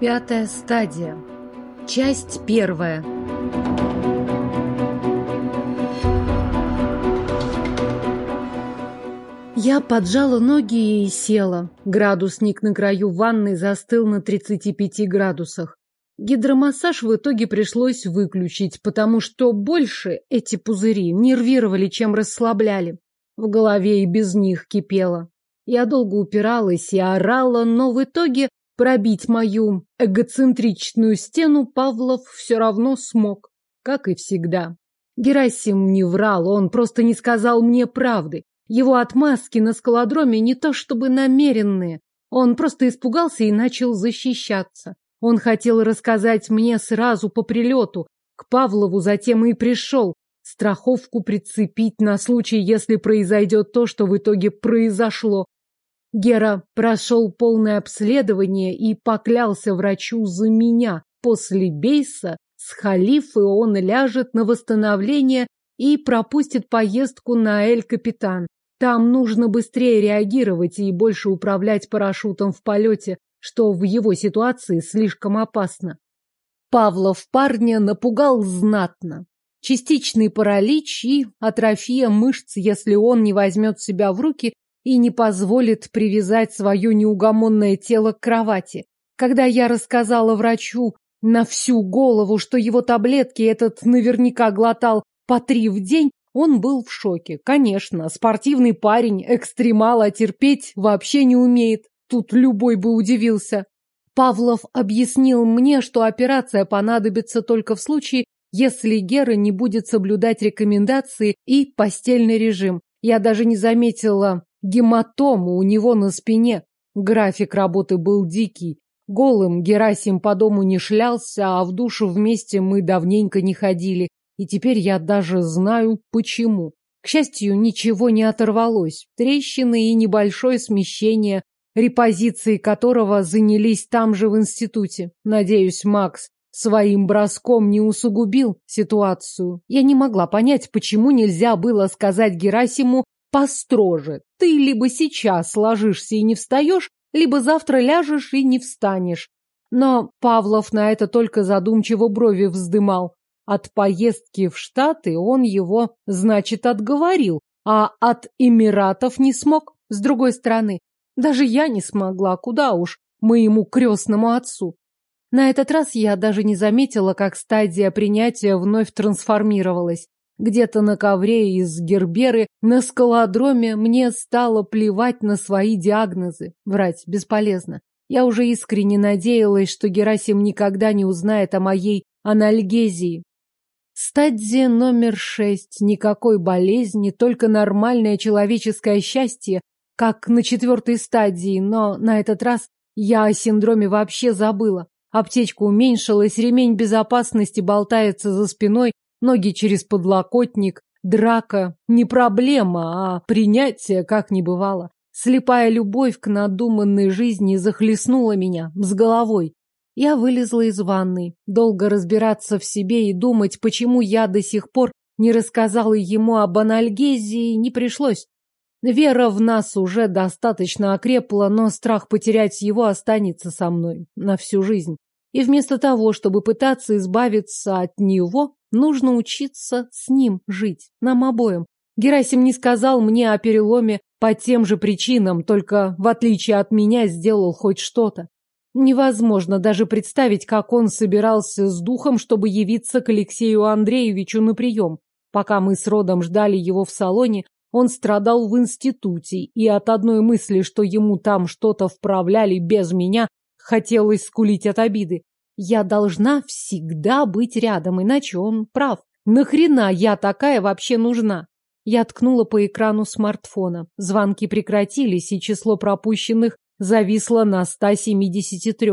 Пятая стадия. Часть первая. Я поджала ноги и села. Градусник на краю ванны застыл на 35 градусах. Гидромассаж в итоге пришлось выключить, потому что больше эти пузыри нервировали, чем расслабляли. В голове и без них кипело. Я долго упиралась и орала, но в итоге пробить мою эгоцентричную стену Павлов все равно смог, как и всегда. Герасим не врал, он просто не сказал мне правды. Его отмазки на скалодроме не то чтобы намеренные. Он просто испугался и начал защищаться. Он хотел рассказать мне сразу по прилету. К Павлову затем и пришел. Страховку прицепить на случай, если произойдет то, что в итоге произошло. Гера прошел полное обследование и поклялся врачу за меня. После бейса с халифы он ляжет на восстановление и пропустит поездку на Эль-Капитан. Там нужно быстрее реагировать и больше управлять парашютом в полете, что в его ситуации слишком опасно. Павлов парня напугал знатно. Частичный паралич и атрофия мышц, если он не возьмет себя в руки и не позволит привязать свое неугомонное тело к кровати. Когда я рассказала врачу на всю голову, что его таблетки этот наверняка глотал по три в день, он был в шоке. Конечно, спортивный парень, экстремал, а терпеть вообще не умеет. Тут любой бы удивился. Павлов объяснил мне, что операция понадобится только в случае, если Гера не будет соблюдать рекомендации и постельный режим. Я даже не заметила гематому у него на спине. График работы был дикий. Голым Герасим по дому не шлялся, а в душу вместе мы давненько не ходили. И теперь я даже знаю, почему. К счастью, ничего не оторвалось. Трещины и небольшое смещение, репозиции которого занялись там же в институте. Надеюсь, Макс своим броском не усугубил ситуацию. Я не могла понять, почему нельзя было сказать Герасиму построже. Ты либо сейчас ложишься и не встаешь, либо завтра ляжешь и не встанешь. Но Павлов на это только задумчиво брови вздымал. От поездки в Штаты он его, значит, отговорил, а от Эмиратов не смог. С другой стороны, даже я не смогла, куда уж, моему крестному отцу. На этот раз я даже не заметила, как стадия принятия вновь трансформировалась. Где-то на ковре из герберы на скалодроме мне стало плевать на свои диагнозы. Врать бесполезно. Я уже искренне надеялась, что Герасим никогда не узнает о моей анальгезии, Стадия номер шесть. Никакой болезни, только нормальное человеческое счастье, как на четвертой стадии, но на этот раз я о синдроме вообще забыла. Аптечка уменьшилась, ремень безопасности болтается за спиной, ноги через подлокотник, драка не проблема, а принятие как не бывало. Слепая любовь к надуманной жизни захлестнула меня с головой. Я вылезла из ванной. Долго разбираться в себе и думать, почему я до сих пор не рассказала ему об анальгезии, не пришлось. Вера в нас уже достаточно окрепла, но страх потерять его останется со мной на всю жизнь. И вместо того, чтобы пытаться избавиться от него, нужно учиться с ним жить, нам обоим. Герасим не сказал мне о переломе по тем же причинам, только, в отличие от меня, сделал хоть что-то. Невозможно даже представить, как он собирался с духом, чтобы явиться к Алексею Андреевичу на прием. Пока мы с Родом ждали его в салоне, он страдал в институте, и от одной мысли, что ему там что-то вправляли без меня, хотелось скулить от обиды. Я должна всегда быть рядом, иначе он прав. Нахрена я такая вообще нужна? Я ткнула по экрану смартфона. Звонки прекратились, и число пропущенных зависла на 173.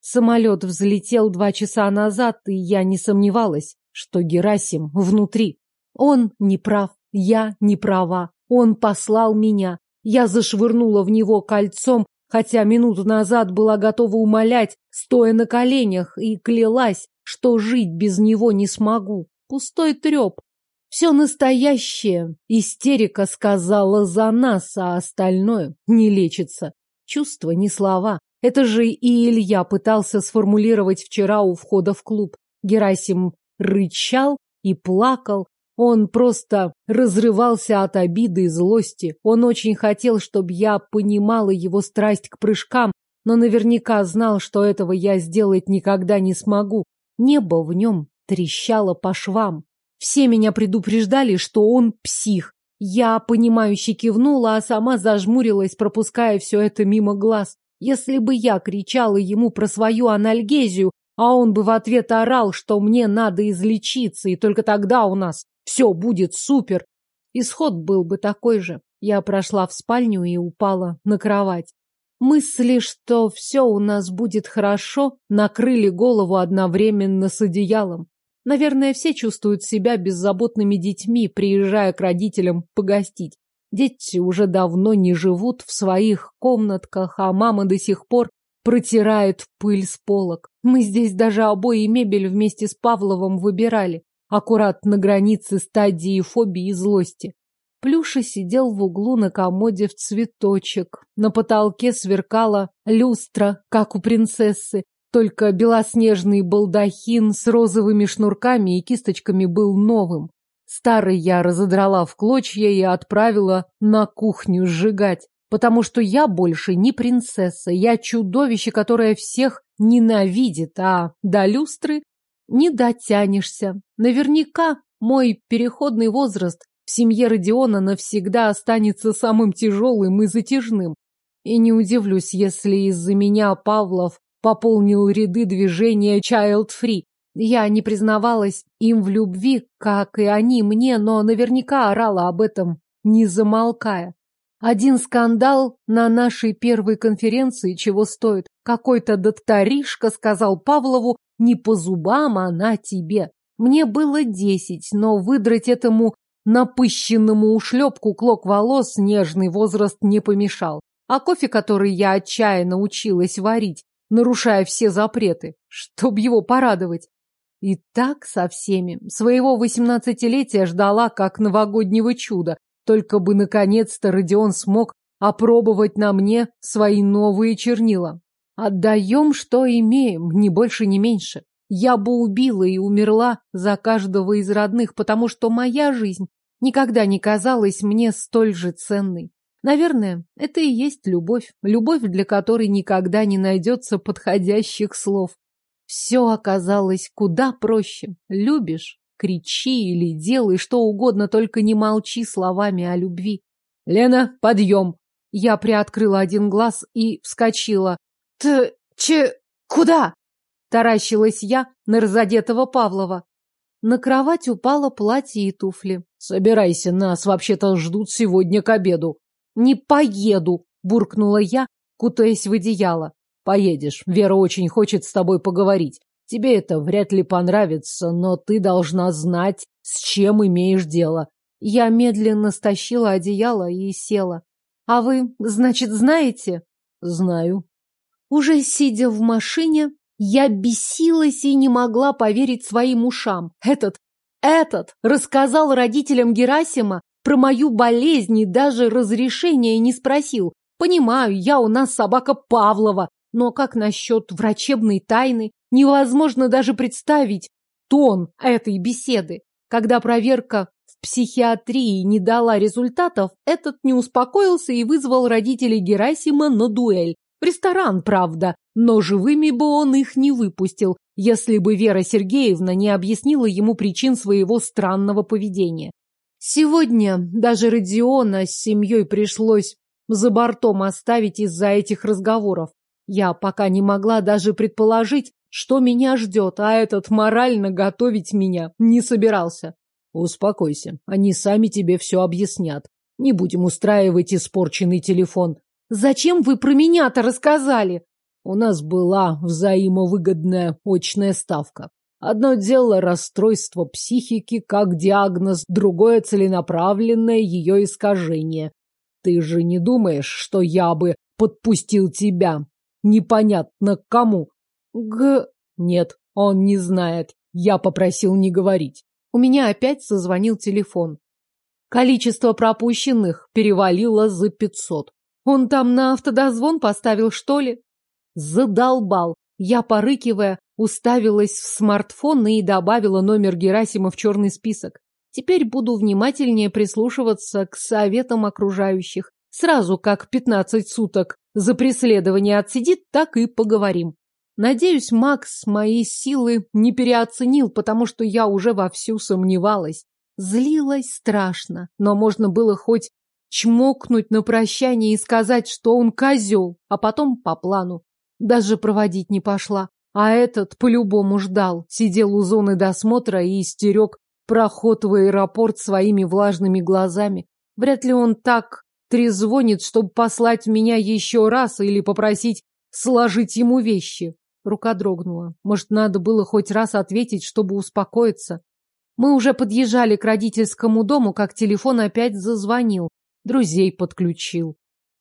Самолет взлетел два часа назад, и я не сомневалась, что Герасим внутри. Он не прав, я не права. Он послал меня. Я зашвырнула в него кольцом, хотя минуту назад была готова умолять, стоя на коленях, и клялась, что жить без него не смогу. Пустой треп. Все настоящее. Истерика сказала за нас, а остальное не лечится. Чувства не слова. Это же и Илья пытался сформулировать вчера у входа в клуб. Герасим рычал и плакал. Он просто разрывался от обиды и злости. Он очень хотел, чтобы я понимала его страсть к прыжкам, но наверняка знал, что этого я сделать никогда не смогу. Небо в нем трещало по швам. Все меня предупреждали, что он псих. Я, понимающе кивнула, а сама зажмурилась, пропуская все это мимо глаз. Если бы я кричала ему про свою анальгезию, а он бы в ответ орал, что мне надо излечиться, и только тогда у нас все будет супер. Исход был бы такой же. Я прошла в спальню и упала на кровать. Мысли, что все у нас будет хорошо, накрыли голову одновременно с одеялом. Наверное, все чувствуют себя беззаботными детьми, приезжая к родителям погостить. Дети уже давно не живут в своих комнатках, а мама до сих пор протирает пыль с полок. Мы здесь даже обои и мебель вместе с Павловым выбирали, аккурат на границе стадии фобии и злости. Плюша сидел в углу на комоде в цветочек. На потолке сверкала люстра, как у принцессы, только белоснежный балдахин с розовыми шнурками и кисточками был новым. Старый я разодрала в клочья и отправила на кухню сжигать. Потому что я больше не принцесса, я чудовище, которое всех ненавидит, а до люстры не дотянешься. Наверняка мой переходный возраст в семье Родиона навсегда останется самым тяжелым и затяжным. И не удивлюсь, если из-за меня Павлов пополнил ряды движения Child Free. Я не признавалась им в любви, как и они мне, но наверняка орала об этом, не замолкая. Один скандал на нашей первой конференции чего стоит. Какой-то докторишка сказал Павлову, не по зубам она тебе. Мне было десять, но выдрать этому напыщенному ушлепку клок волос нежный возраст не помешал. А кофе, который я отчаянно училась варить, нарушая все запреты, чтоб его порадовать. И так со всеми. Своего восемнадцатилетия ждала, как новогоднего чуда, только бы, наконец-то, Родион смог опробовать на мне свои новые чернила. Отдаем, что имеем, ни больше, ни меньше. Я бы убила и умерла за каждого из родных, потому что моя жизнь никогда не казалась мне столь же ценной. Наверное, это и есть любовь. Любовь, для которой никогда не найдется подходящих слов. Все оказалось куда проще. Любишь Кричи или делай что угодно, только не молчи словами о любви. Лена, подъем! Я приоткрыла один глаз и вскочила. Т... че... куда? Таращилась я на разодетого Павлова. На кровать упало платье и туфли. Собирайся, нас вообще-то ждут сегодня к обеду. Не поеду, буркнула я, кутаясь в одеяло. Поедешь. Вера очень хочет с тобой поговорить. Тебе это вряд ли понравится, но ты должна знать, с чем имеешь дело. Я медленно стащила одеяло и села. А вы, значит, знаете? Знаю. Уже сидя в машине, я бесилась и не могла поверить своим ушам. Этот, этот рассказал родителям Герасима про мою болезнь и даже разрешения не спросил. Понимаю, я у нас собака Павлова, но как насчет врачебной тайны? Невозможно даже представить тон этой беседы. Когда проверка в психиатрии не дала результатов, этот не успокоился и вызвал родителей Герасима на дуэль. В ресторан, правда, но живыми бы он их не выпустил, если бы Вера Сергеевна не объяснила ему причин своего странного поведения. Сегодня даже Родиона с семьей пришлось за бортом оставить из-за этих разговоров. Я пока не могла даже предположить, что меня ждет, а этот морально готовить меня не собирался. Успокойся, они сами тебе все объяснят. Не будем устраивать испорченный телефон. Зачем вы про меня-то рассказали? У нас была взаимовыгодная очная ставка. Одно дело расстройство психики как диагноз, другое целенаправленное ее искажение. Ты же не думаешь, что я бы подпустил тебя? Непонятно кому. Г... Нет, он не знает. Я попросил не говорить. У меня опять созвонил телефон. Количество пропущенных перевалило за пятьсот. Он там на автодозвон поставил, что ли? Задолбал. Я, порыкивая, уставилась в смартфон и добавила номер Герасима в черный список. Теперь буду внимательнее прислушиваться к советам окружающих. Сразу как пятнадцать суток за преследование отсидит, так и поговорим. Надеюсь, Макс мои силы не переоценил, потому что я уже вовсю сомневалась. Злилась страшно, но можно было хоть чмокнуть на прощание и сказать, что он козел, а потом по плану. Даже проводить не пошла. А этот по-любому ждал, сидел у зоны досмотра и истерег проход в аэропорт своими влажными глазами. Вряд ли он так трезвонит, чтобы послать меня еще раз или попросить сложить ему вещи. Рука дрогнула. Может, надо было хоть раз ответить, чтобы успокоиться. Мы уже подъезжали к родительскому дому, как телефон опять зазвонил. Друзей подключил.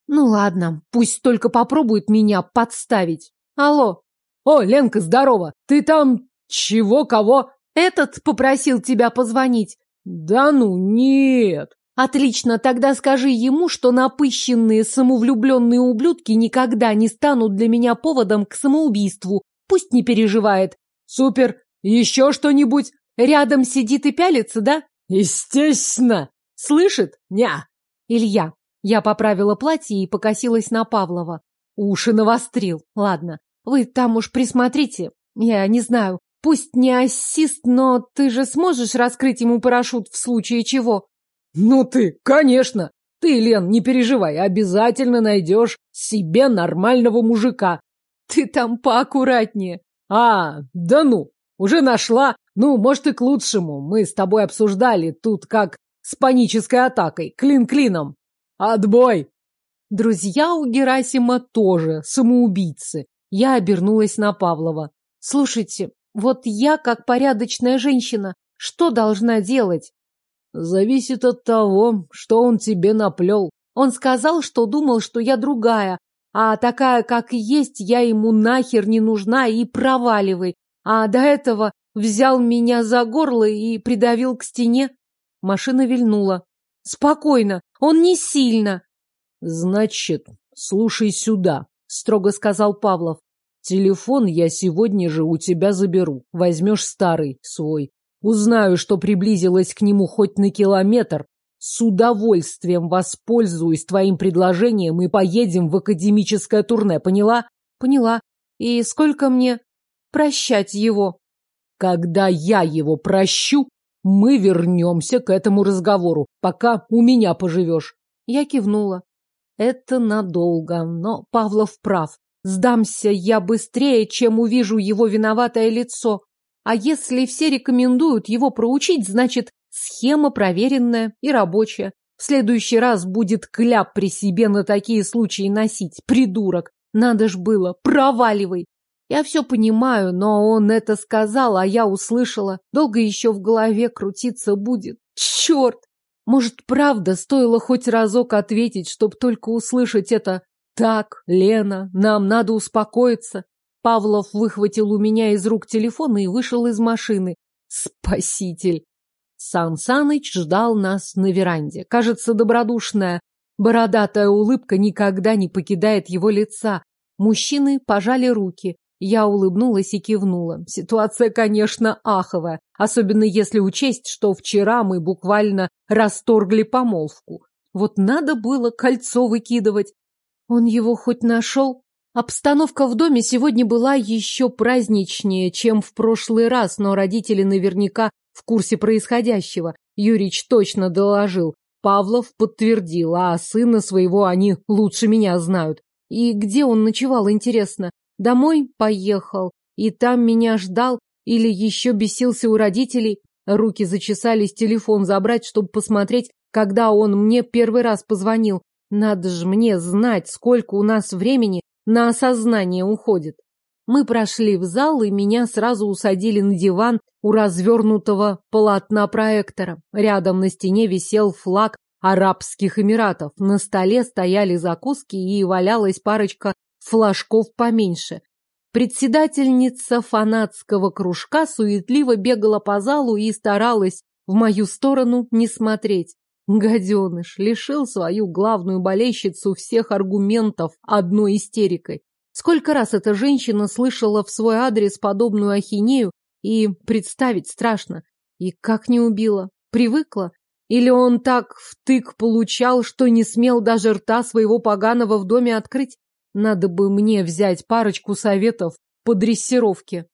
Ну ладно, пусть только попробует меня подставить. Алло. О, Ленка, здорово. Ты там чего, кого? Этот попросил тебя позвонить. Да ну, нет. Отлично, тогда скажи ему, что напыщенные самовлюбленные ублюдки никогда не станут для меня поводом к самоубийству. Пусть не переживает. Супер. Еще что-нибудь? Рядом сидит и пялится, да? Естественно. Слышит? Ня. Илья. Я поправила платье и покосилась на Павлова. Уши навострил. Ладно, вы там уж присмотрите. Я не знаю, пусть не ассист, но ты же сможешь раскрыть ему парашют в случае чего? Ну ты, конечно. Ты, Лен, не переживай, обязательно найдешь себе нормального мужика. Ты там поаккуратнее. А, да ну, уже нашла. Ну, может, и к лучшему. Мы с тобой обсуждали тут как с панической атакой, клин клином. Отбой! Друзья у Герасима тоже самоубийцы. Я обернулась на Павлова. Слушайте, вот я, как порядочная женщина, что должна делать? Зависит от того, что он тебе наплел. Он сказал, что думал, что я другая, а такая, как есть, я ему нахер не нужна и проваливай. А до этого взял меня за горло и придавил к стене. Машина вильнула. Спокойно, он не сильно. Значит, слушай сюда, строго сказал Павлов. Телефон я сегодня же у тебя заберу. Возьмешь старый, свой. Узнаю, что приблизилась к нему хоть на километр. С удовольствием воспользуюсь твоим предложением и поедем в академическое турне, поняла? Поняла. И сколько мне прощать его? Когда я его прощу, мы вернемся к этому разговору, пока у меня поживешь. Я кивнула. Это надолго, но Павлов прав. Сдамся я быстрее, чем увижу его виноватое лицо. А если все рекомендуют его проучить, значит, схема проверенная и рабочая. В следующий раз будет кляп при себе на такие случаи носить. Придурок. Надо ж было. Проваливай. Я все понимаю, но он это сказал, а я услышала. Долго еще в голове крутиться будет. Черт! Может, правда, стоило хоть разок ответить, чтоб только услышать это «Так, Лена, нам надо успокоиться». Павлов выхватил у меня из рук телефон и вышел из машины. Спаситель! Сан Саныч ждал нас на веранде. Кажется, добродушная, бородатая улыбка никогда не покидает его лица. Мужчины пожали руки. Я улыбнулась и кивнула. Ситуация, конечно, аховая, особенно если учесть, что вчера мы буквально расторгли помолвку. Вот надо было кольцо выкидывать. Он его хоть нашел? Обстановка в доме сегодня была еще праздничнее, чем в прошлый раз, но родители наверняка в курсе происходящего. Юрич точно доложил. Павлов подтвердил, а сына своего они лучше меня знают. И где он ночевал, интересно? Домой поехал, и там меня ждал или еще бесился у родителей. Руки зачесались телефон забрать, чтобы посмотреть, когда он мне первый раз позвонил. Надо же мне знать, сколько у нас времени на осознание уходит. Мы прошли в зал, и меня сразу усадили на диван у развернутого полотна проектора. Рядом на стене висел флаг Арабских Эмиратов. На столе стояли закуски и валялась парочка флажков поменьше. Председательница фанатского кружка суетливо бегала по залу и старалась в мою сторону не смотреть. Гаденыш лишил свою главную болельщицу всех аргументов одной истерикой. Сколько раз эта женщина слышала в свой адрес подобную ахинею, и представить страшно. И как не убила? Привыкла? Или он так втык получал, что не смел даже рта своего поганого в доме открыть? Надо бы мне взять парочку советов по дрессировке.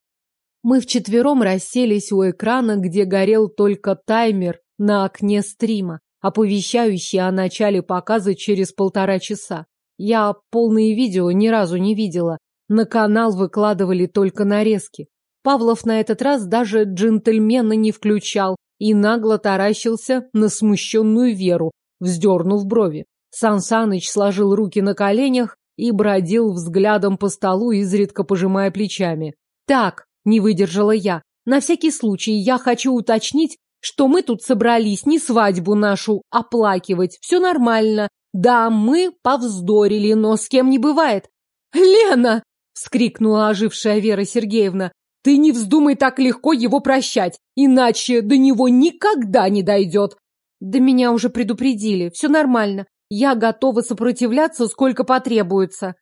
Мы вчетвером расселись у экрана, где горел только таймер на окне стрима, оповещающий о начале показа через полтора часа. Я полные видео ни разу не видела. На канал выкладывали только нарезки. Павлов на этот раз даже джентльмена не включал и нагло таращился на смущенную Веру, вздернув брови. Сан Саныч сложил руки на коленях и бродил взглядом по столу, изредка пожимая плечами. «Так», — не выдержала я, — «на всякий случай я хочу уточнить, что мы тут собрались не свадьбу нашу оплакивать. Все нормально. Да, мы повздорили, но с кем не бывает. «Лена!» — вскрикнула ожившая Вера Сергеевна. «Ты не вздумай так легко его прощать, иначе до него никогда не дойдет!» «Да меня уже предупредили, все нормально. Я готова сопротивляться, сколько потребуется».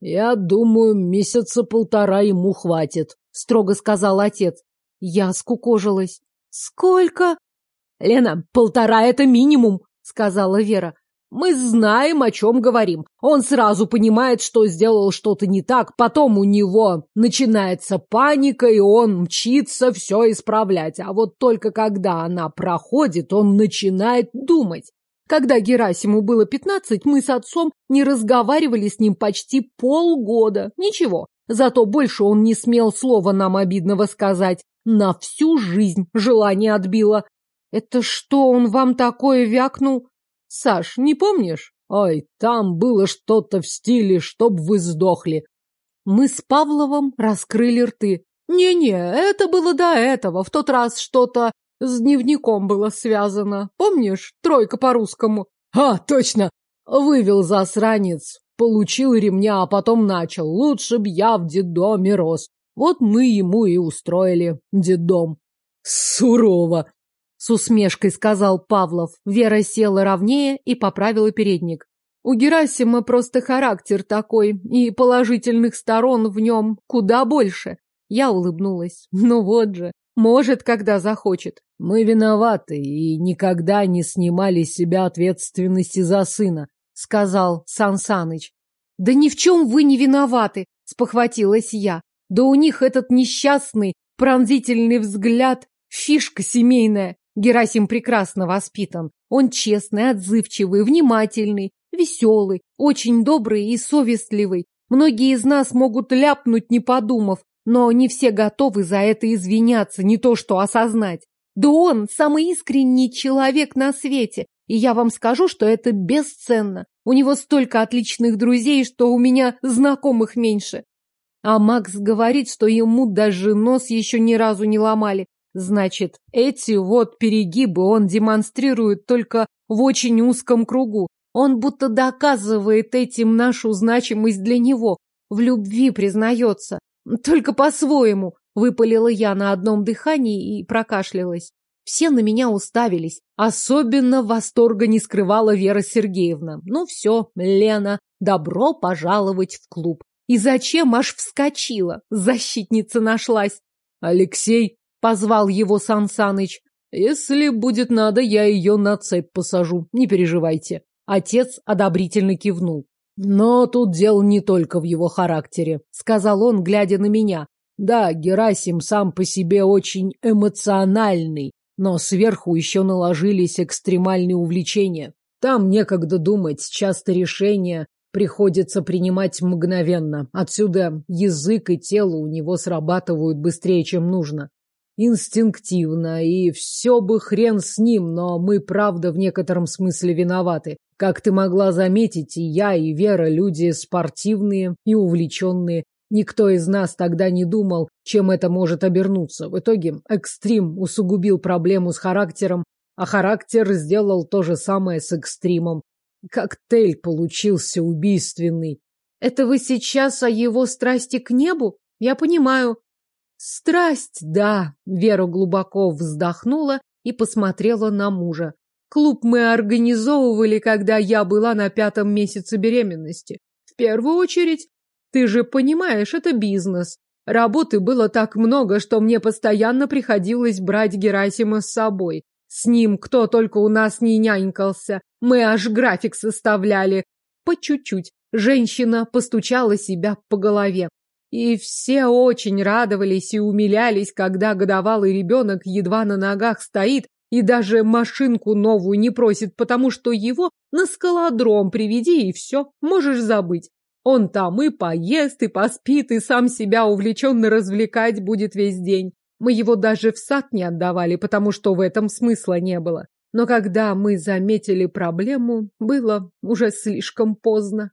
«Я думаю, месяца полтора ему хватит», — строго сказал отец. Я скукожилась. «Сколько?» «Лена, полтора — это минимум», — сказала Вера. Мы знаем, о чем говорим. Он сразу понимает, что сделал что-то не так, потом у него начинается паника, и он мчится все исправлять. А вот только когда она проходит, он начинает думать. Когда Герасиму было пятнадцать, мы с отцом не разговаривали с ним почти полгода. Ничего, зато больше он не смел слова нам обидного сказать. На всю жизнь желание отбило. Это что он вам такое вякнул? Саш, не помнишь? Ой, там было что-то в стиле, чтоб вы сдохли. Мы с Павловым раскрыли рты. Не-не, это было до этого. В тот раз что-то с дневником было связано. Помнишь? Тройка по-русскому. А, точно! Вывел засранец. Получил ремня, а потом начал. Лучше б я в детдоме рос. Вот мы ему и устроили детдом. Сурово, с усмешкой сказал Павлов. Вера села ровнее и поправила передник. У Герасима просто характер такой, и положительных сторон в нем куда больше. Я улыбнулась. Ну вот же, может, когда захочет. Мы виноваты и никогда не снимали с себя ответственности за сына, сказал Сан Саныч. Да ни в чем вы не виноваты, спохватилась я. Да у них этот несчастный, пронзительный взгляд, фишка семейная. Герасим прекрасно воспитан. Он честный, отзывчивый, внимательный, веселый, очень добрый и совестливый. Многие из нас могут ляпнуть, не подумав, но не все готовы за это извиняться, не то что осознать. Да он самый искренний человек на свете, и я вам скажу, что это бесценно. У него столько отличных друзей, что у меня знакомых меньше. А Макс говорит, что ему даже нос еще ни разу не ломали, Значит, эти вот перегибы он демонстрирует только в очень узком кругу. Он будто доказывает этим нашу значимость для него. В любви признается. Только по-своему, выпалила я на одном дыхании и прокашлялась. Все на меня уставились. Особенно восторга не скрывала Вера Сергеевна. Ну все, Лена, добро пожаловать в клуб. И зачем аж вскочила? Защитница нашлась. Алексей Позвал его Сан Саныч. Если будет надо, я ее на цепь посажу. Не переживайте. Отец одобрительно кивнул. Но тут дело не только в его характере, сказал он, глядя на меня. Да, Герасим сам по себе очень эмоциональный, но сверху еще наложились экстремальные увлечения. Там некогда думать, часто решения приходится принимать мгновенно. Отсюда язык и тело у него срабатывают быстрее, чем нужно инстинктивно, и все бы хрен с ним, но мы, правда, в некотором смысле виноваты. Как ты могла заметить, и я, и Вера люди спортивные и увлеченные. Никто из нас тогда не думал, чем это может обернуться. В итоге экстрим усугубил проблему с характером, а характер сделал то же самое с экстримом. Коктейль получился убийственный. Это вы сейчас о его страсти к небу? Я понимаю, Страсть, да, Вера глубоко вздохнула и посмотрела на мужа. Клуб мы организовывали, когда я была на пятом месяце беременности. В первую очередь, Ты же понимаешь, это бизнес. Работы было так много, что мне постоянно приходилось брать Герасима с собой. С ним кто только у нас не нянькался. Мы аж график составляли. По чуть-чуть. Женщина постучала себя по голове. И все очень радовались и умилялись, когда годовалый ребенок едва на ногах стоит и даже машинку новую не просит, потому что его на скалодром приведи и все, можешь забыть. Он там и поест, и поспит, и сам себя увлеченно развлекать будет весь день. Мы его даже в сад не отдавали, потому что в этом смысла не было. Но когда мы заметили проблему, было уже слишком поздно.